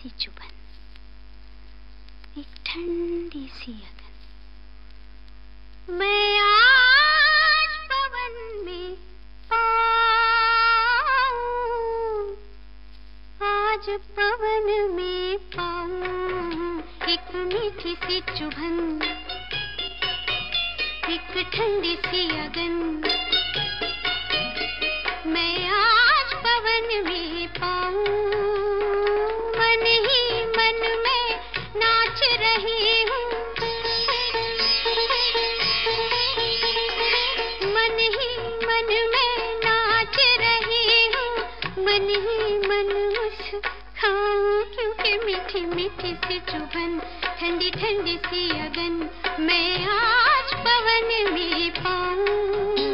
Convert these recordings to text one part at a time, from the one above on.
सी चुभन एक ठंडी सी अगन मैं आज पवन में आज पवन में पाऊ एक मीठी सी चुभन एक ठंडी सी अगन ठंडी ठंडी सी अगन मैं आज पवन में पाऊँ।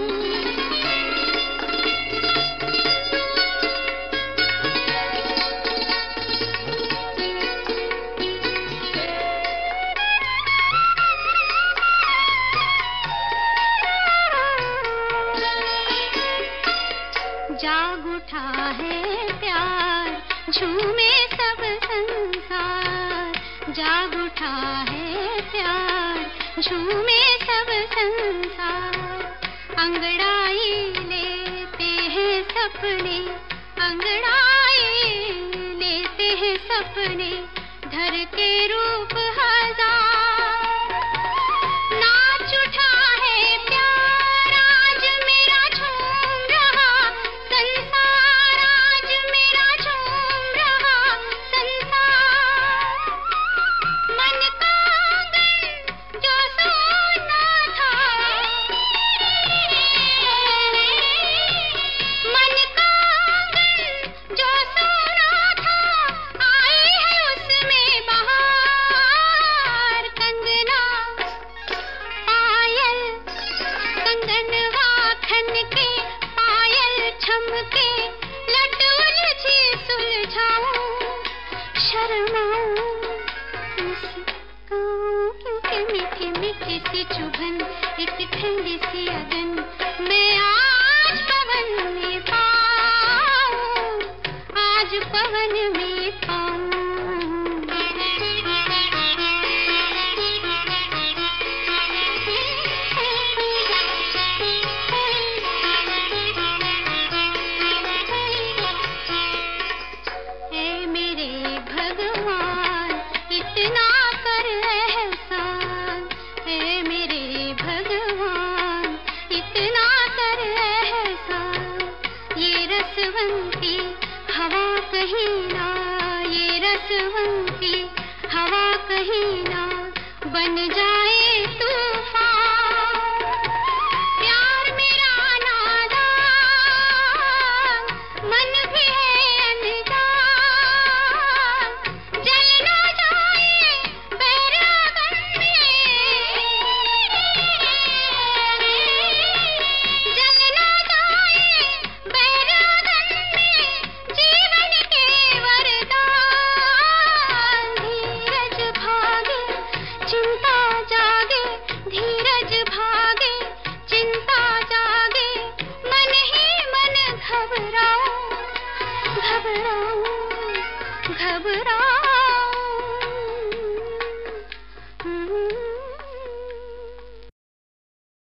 जाग उठा है प्यार, झूमे सब संसार। जाग उठा है प्यार, झूमे सब संसार। अंगड़ाई लेते हैं सपने, अंगड़ाई के पायल छमके लड्डू उलझी सुलझाऊं शर्माऊं क्योंकि मीठे मीठी सी चुभन, एक ठंडी सी अगन रसवंती हवा कहीं ना ये रसवंती हवा कहीं ना बन जाए तूफ़ान घबराऊं